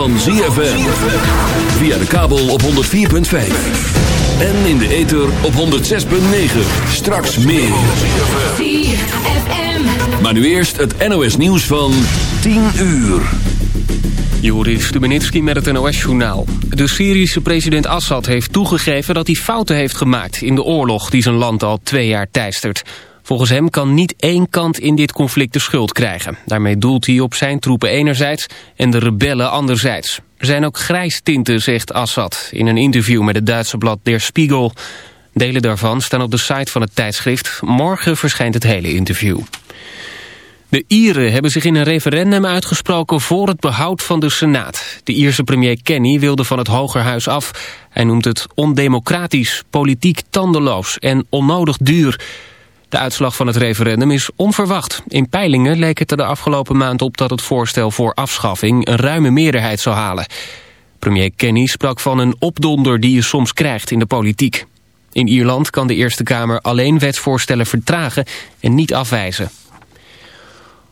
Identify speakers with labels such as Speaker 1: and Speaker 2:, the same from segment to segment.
Speaker 1: van ZFM. Via de kabel op 104.5. En in de ether op 106.9. Straks meer.
Speaker 2: ZFM.
Speaker 1: Maar nu eerst het NOS nieuws van 10 uur.
Speaker 3: Joris Stubenitski met het NOS-journaal. De Syrische president Assad heeft toegegeven dat hij fouten heeft gemaakt... in de oorlog die zijn land al twee jaar teistert. Volgens hem kan niet één kant in dit conflict de schuld krijgen. Daarmee doelt hij op zijn troepen enerzijds en de rebellen anderzijds. Er zijn ook grijstinten, zegt Assad... in een interview met het Duitse blad Der Spiegel. Delen daarvan staan op de site van het tijdschrift. Morgen verschijnt het hele interview. De Ieren hebben zich in een referendum uitgesproken voor het behoud van de Senaat. De Ierse premier Kenny wilde van het Hogerhuis af. Hij noemt het ondemocratisch, politiek tandeloos en onnodig duur. De uitslag van het referendum is onverwacht. In peilingen leek het er de afgelopen maand op dat het voorstel voor afschaffing een ruime meerderheid zou halen. Premier Kenny sprak van een opdonder die je soms krijgt in de politiek. In Ierland kan de Eerste Kamer alleen wetsvoorstellen vertragen en niet afwijzen.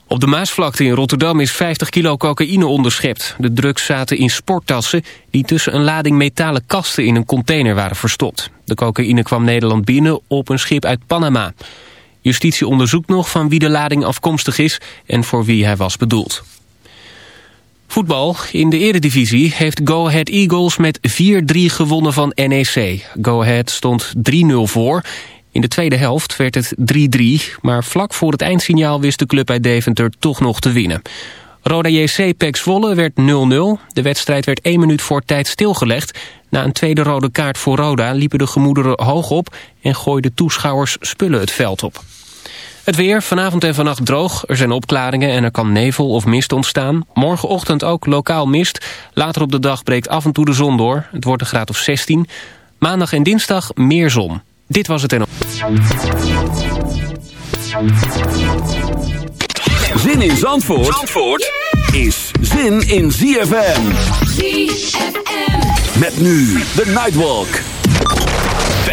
Speaker 3: Op de Maasvlakte in Rotterdam is 50 kilo cocaïne onderschept. De drugs zaten in sporttassen die tussen een lading metalen kasten in een container waren verstopt. De cocaïne kwam Nederland binnen op een schip uit Panama. Justitie onderzoekt nog van wie de lading afkomstig is en voor wie hij was bedoeld. Voetbal. In de eredivisie heeft Go Ahead Eagles met 4-3 gewonnen van NEC. Go Ahead stond 3-0 voor. In de tweede helft werd het 3-3, maar vlak voor het eindsignaal wist de club uit Deventer toch nog te winnen. Roda JC Pek Zwolle werd 0-0. De wedstrijd werd één minuut voor tijd stilgelegd. Na een tweede rode kaart voor Roda liepen de gemoederen hoog op... en gooiden toeschouwers spullen het veld op. Het weer, vanavond en vannacht droog. Er zijn opklaringen en er kan nevel of mist ontstaan. Morgenochtend ook lokaal mist. Later op de dag breekt af en toe de zon door. Het wordt een graad of 16. Maandag en dinsdag meer zon. Dit was het en...
Speaker 1: Zin in Zandvoort, Zandvoort is zin in ZFM.
Speaker 2: ZFM.
Speaker 1: Met nu de Nightwalk.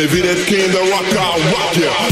Speaker 4: If it ain't came to rock.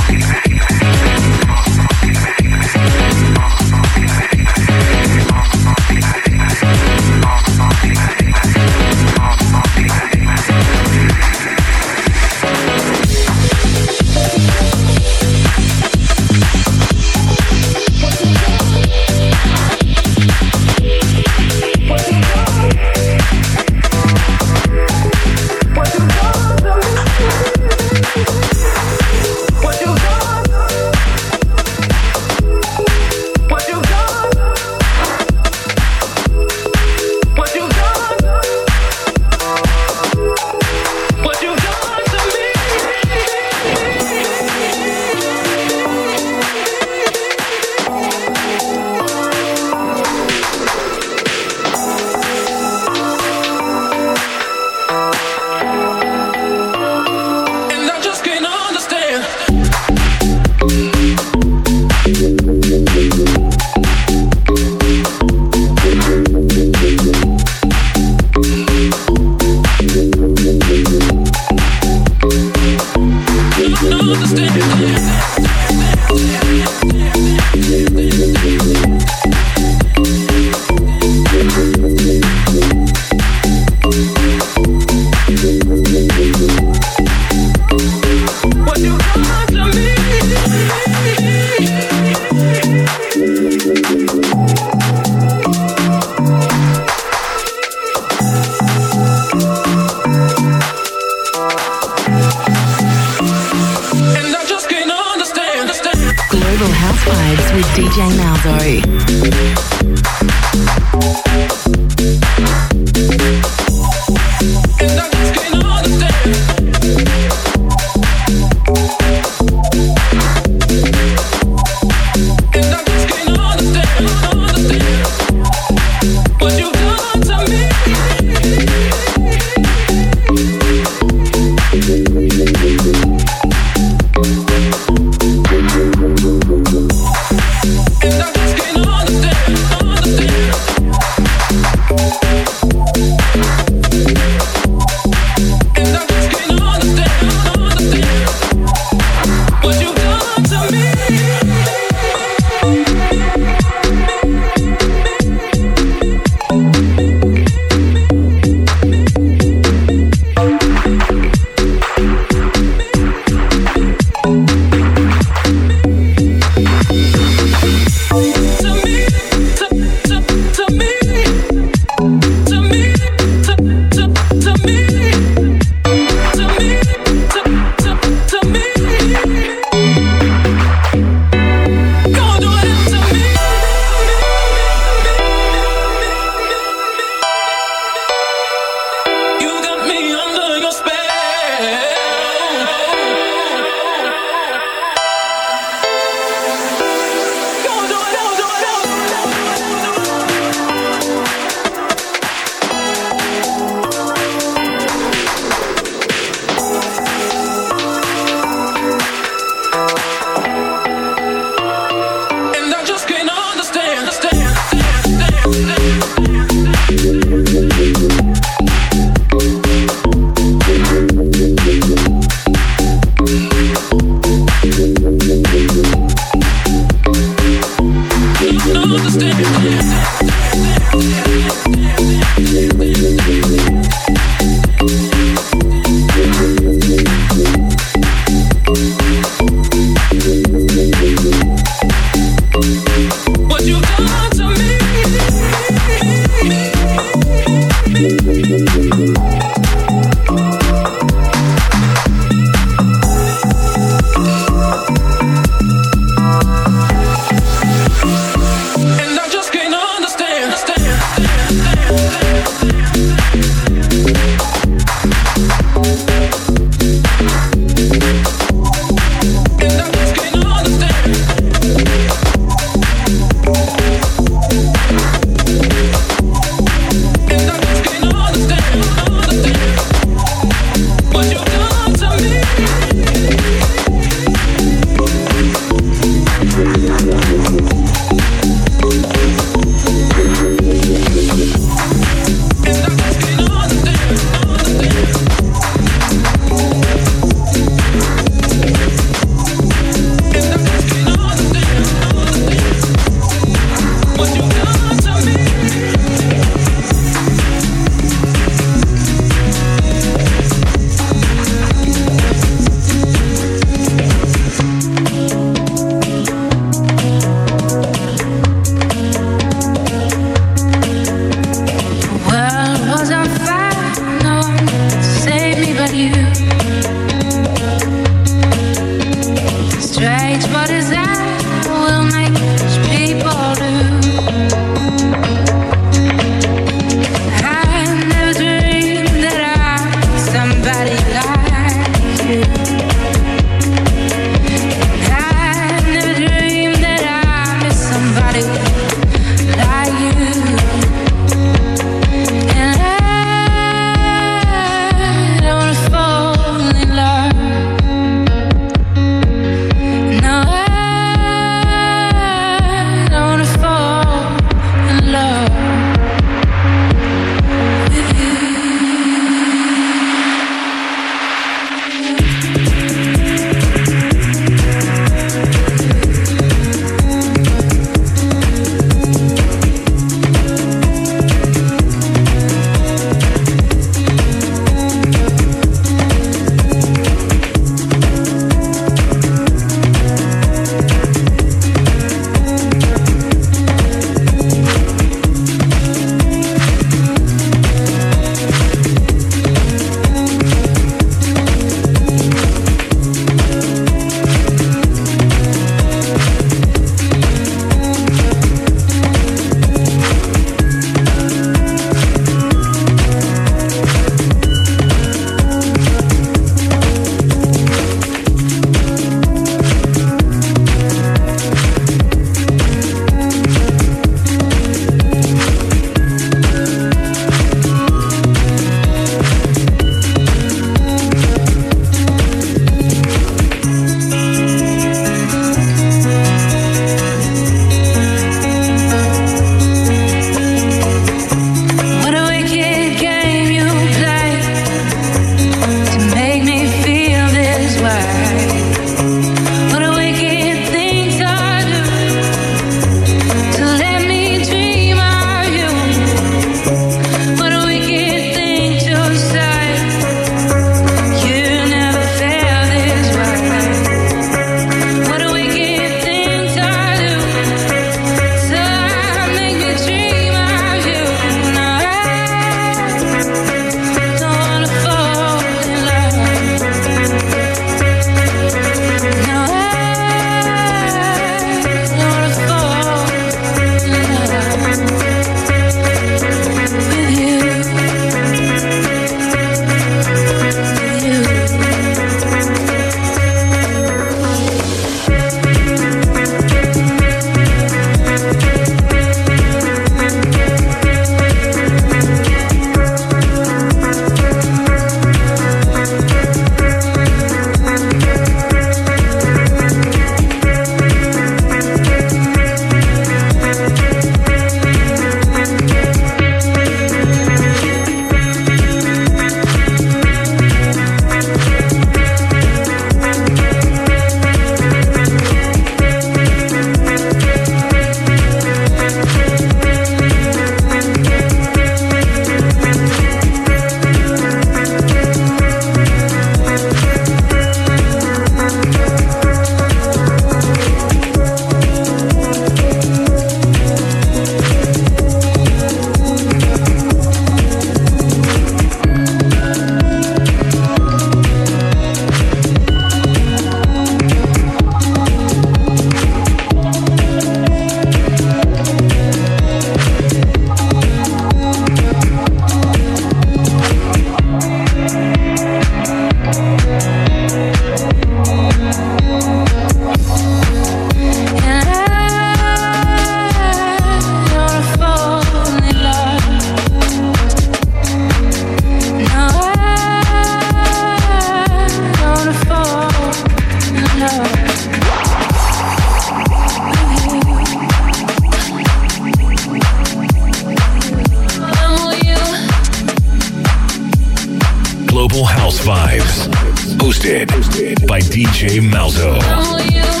Speaker 5: Marceau.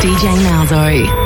Speaker 5: DJ Malzo.